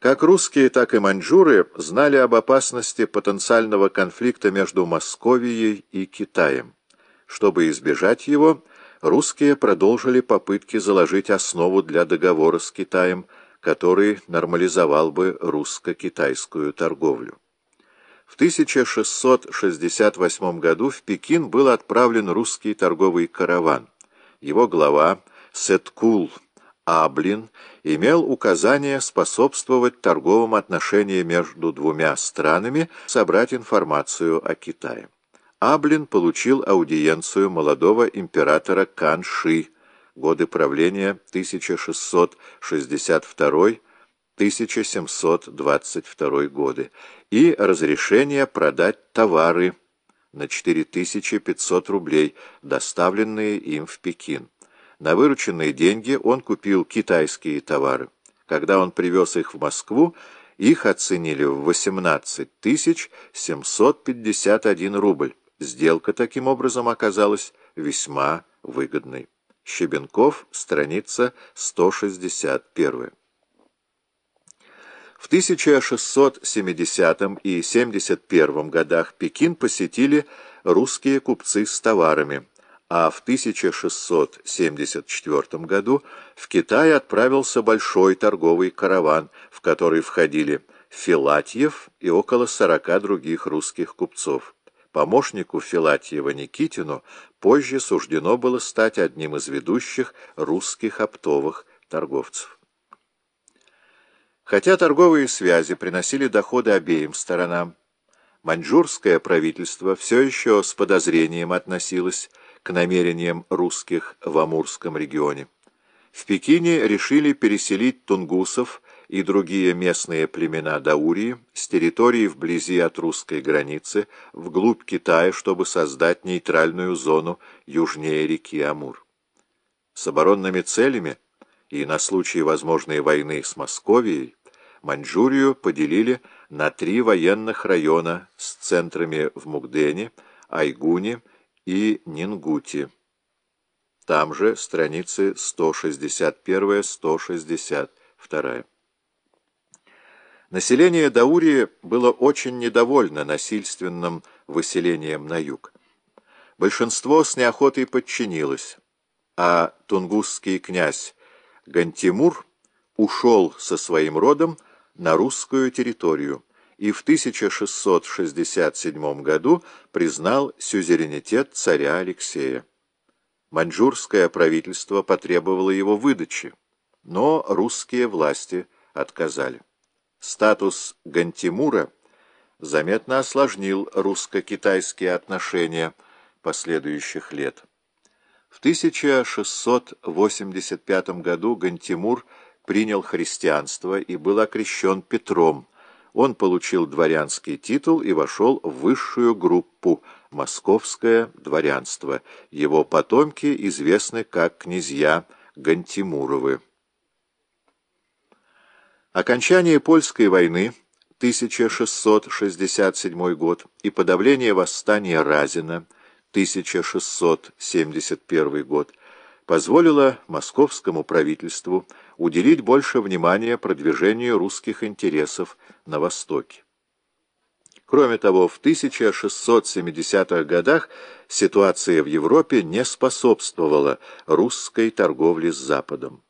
Как русские, так и маньчжуры знали об опасности потенциального конфликта между Московией и Китаем. Чтобы избежать его, русские продолжили попытки заложить основу для договора с Китаем, который нормализовал бы русско-китайскую торговлю. В 1668 году в Пекин был отправлен русский торговый караван. Его глава Сеткул Аблин имел указание способствовать торговым отношениям между двумя странами, собрать информацию о Китае. Аблин получил аудиенцию молодого императора Канши, годы правления 1662-1722 годы, и разрешение продать товары на 4500 рублей, доставленные им в Пекин. На вырученные деньги он купил китайские товары. Когда он привез их в Москву, их оценили в 18 751 рубль. Сделка таким образом оказалась весьма выгодной. Щебенков, страница 161. В 1670 и 71 годах Пекин посетили русские купцы с товарами а в 1674 году в Китай отправился большой торговый караван, в который входили Филатьев и около сорока других русских купцов. Помощнику Филатьева Никитину позже суждено было стать одним из ведущих русских оптовых торговцев. Хотя торговые связи приносили доходы обеим сторонам, маньчжурское правительство все еще с подозрением относилось к намерениям русских в Амурском регионе. В Пекине решили переселить тунгусов и другие местные племена Даурии с территории вблизи от русской границы вглубь Китая, чтобы создать нейтральную зону южнее реки Амур. С оборонными целями и на случай возможной войны с Московией Маньчжурию поделили на три военных района с центрами в Мугдене, Айгуне и Нингути. Там же страницы 161-162. Население Даурии было очень недовольно насильственным выселением на юг. Большинство с неохотой подчинилось, а тунгусский князь Гантимур ушел со своим родом на русскую территорию и в 1667 году признал сюзеренитет царя Алексея. Маньчжурское правительство потребовало его выдачи, но русские власти отказали. Статус Гантимура заметно осложнил русско-китайские отношения последующих лет. В 1685 году Гантимур принял христианство и был окрещен Петром, он получил дворянский титул и вошел в высшую группу «Московское дворянство». Его потомки известны как князья Гантимуровы. Окончание Польской войны 1667 год и подавление восстания Разина 1671 год позволило московскому правительству уделить больше внимания продвижению русских интересов на Востоке. Кроме того, в 1670-х годах ситуация в Европе не способствовала русской торговле с Западом.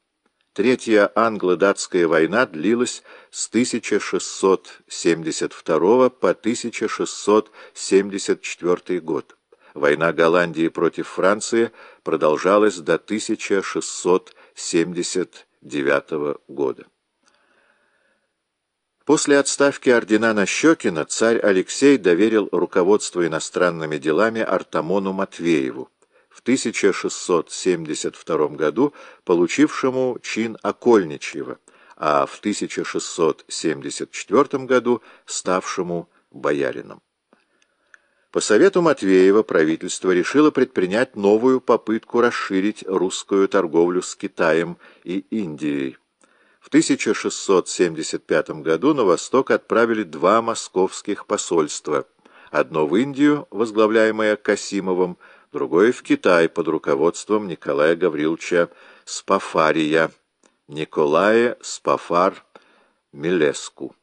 Третья англо-датская война длилась с 1672 по 1674 год. Война Голландии против Франции продолжалась до 1679 года. После отставки ордена Нащекина царь Алексей доверил руководство иностранными делами Артамону Матвееву, в 1672 году получившему чин окольничьего, а в 1674 году ставшему боярином. По совету Матвеева правительство решило предпринять новую попытку расширить русскую торговлю с Китаем и Индией. В 1675 году на восток отправили два московских посольства. Одно в Индию, возглавляемое Касимовым, другое в Китай под руководством Николая Гавриловича Спафария. Николая Спафар Милеску.